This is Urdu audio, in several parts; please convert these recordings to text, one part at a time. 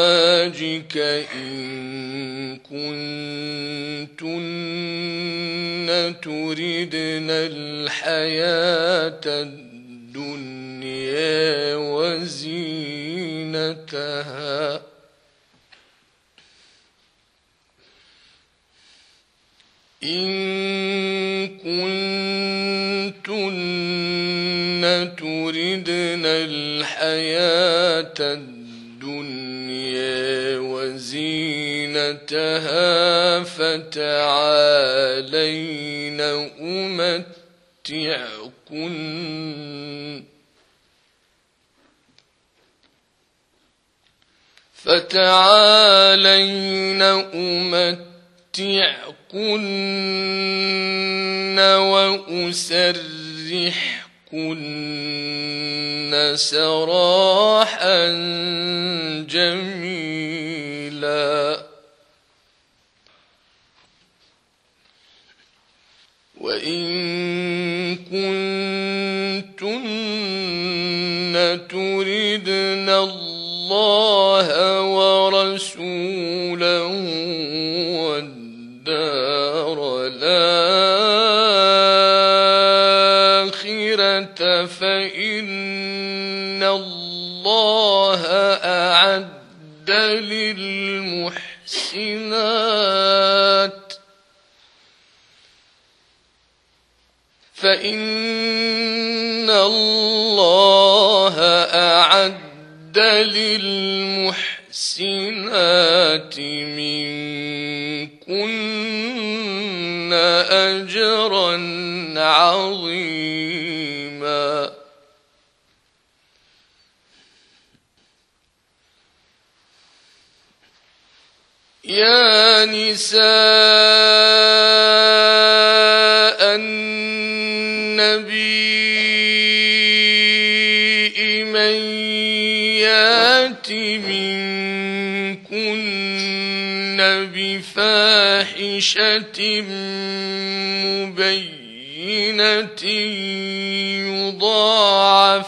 لأزواجك إن كنتن تردن الحياة الدنيا وزينتها. إن كنتن تردن الحياة الدنيا وزينتها فتعالين أمتعكن. فتعالين أمتعكن وأسرحكن سراحا جميلا تردن الله ورسوله والدار الآخرة فإن الله أعد للمحسنات فإن الله أعد للمحسنات منكن أجرا عظيما يا نساء منكن بفاحشة مبينة يضاعف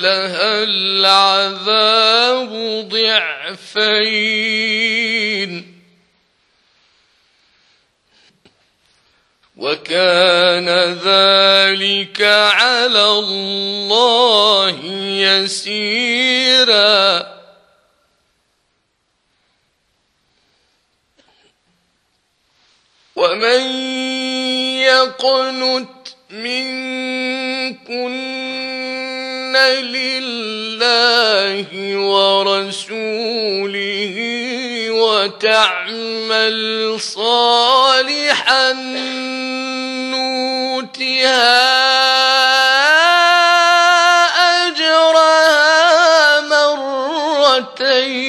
لها العذاب ضعفين وكان ذلك على الله يسيرا ومن يقنت منكن لله ورسوله وتعمل صالحا نوتها أجرها مرتين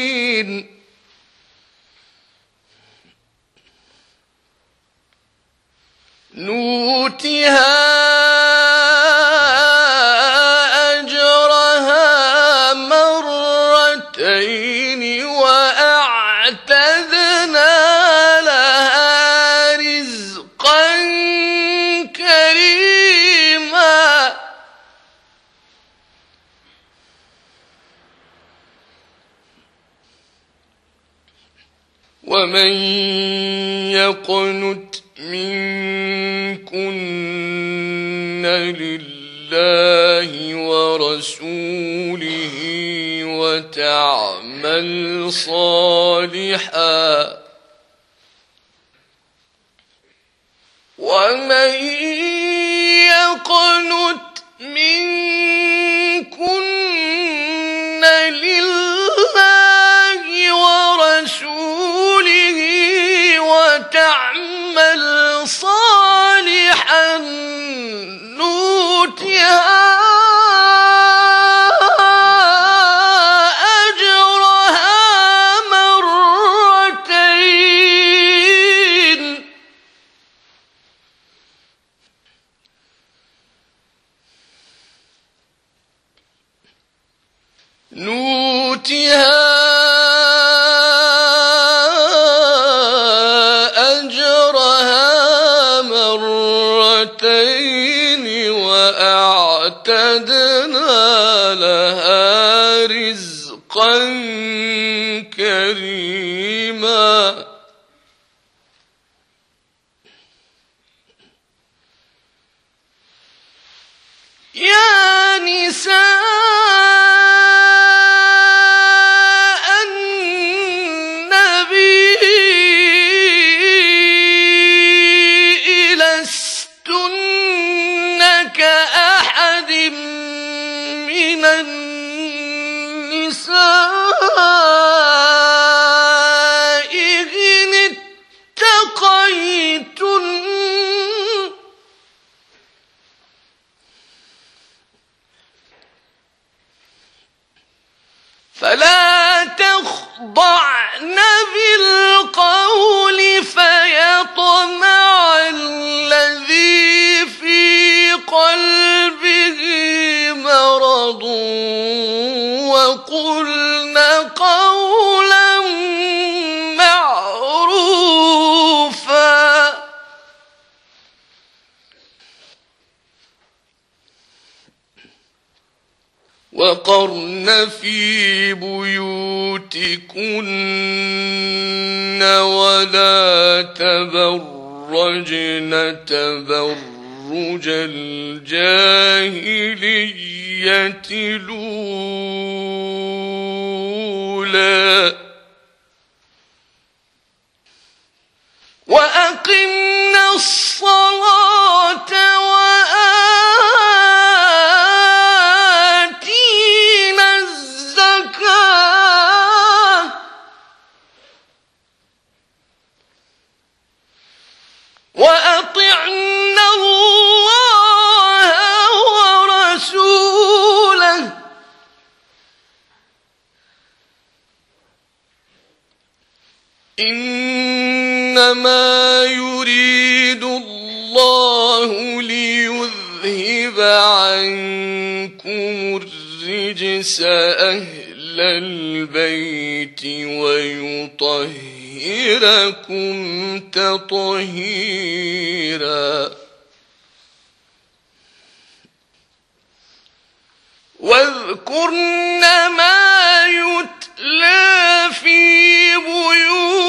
ومن يقنت منكن لله ورسوله وتعمل صالحا ومن يقنت منكن مرتين وأعتدنا لها رزقا ضاع وقرن في بيوتكن ولا تبرجن تبرج الجاهلية الأولى وأقمنا إنما يريد الله ليذهب عنكم الرجس أهل البيت ويطهركم تطهيرا. واذكرن ما يتلى في بيوتكن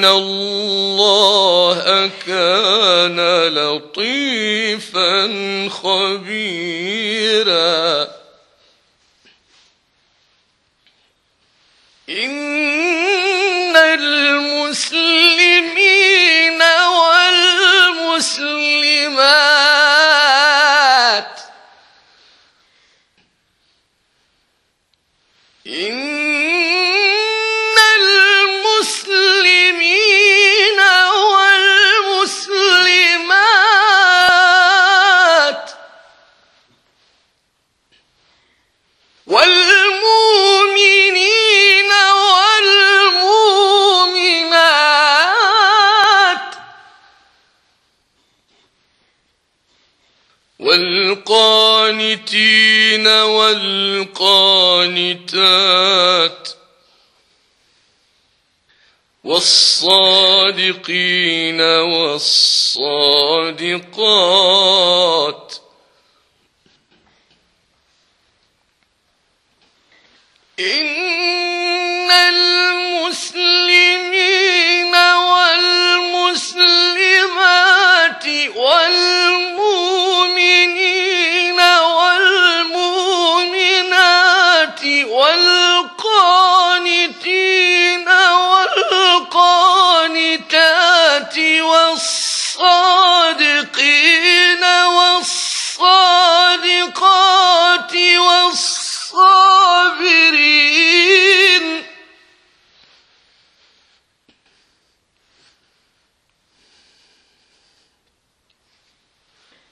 إن الله كان لطيفا خبيرا والصادقين والصادقات. إن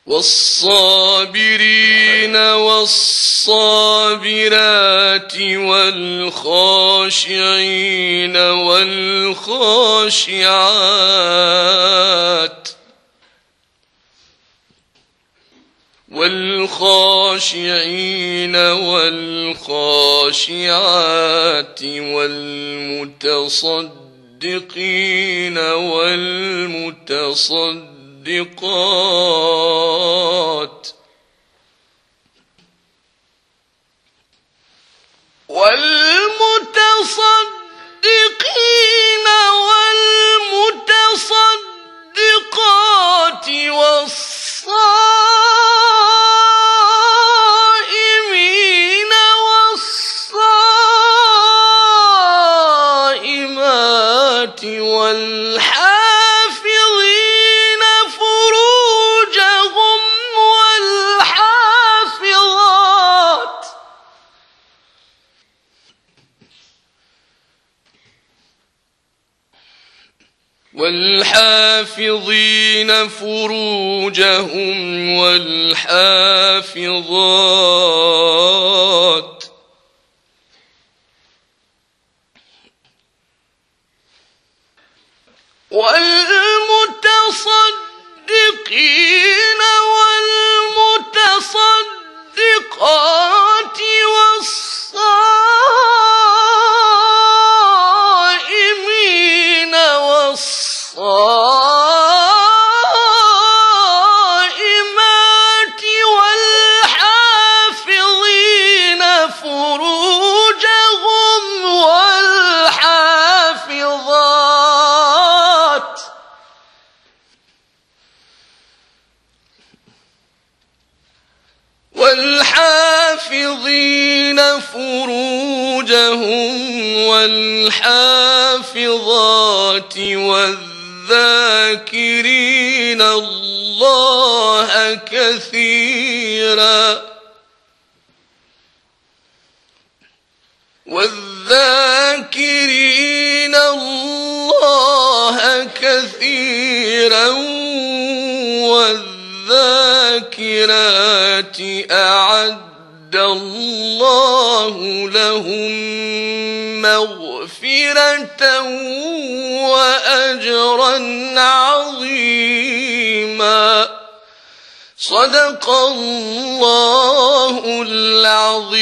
والصابرين والصابرات والخاشعين والخاشعات والخاشعين والخاشعات والمتصدقين والمتصدقين والمتصدقات وال والحافظين فروجهم والحافظات والمتصدقين والمتصدقات والحافظين فروجهم والحافظات والذاكرين الله كثيرا والذاكرين الله كثيرا والذاكرين والذاكرات أعد الله لهم مغفرة وأجرا عظيما. صدق الله العظيم.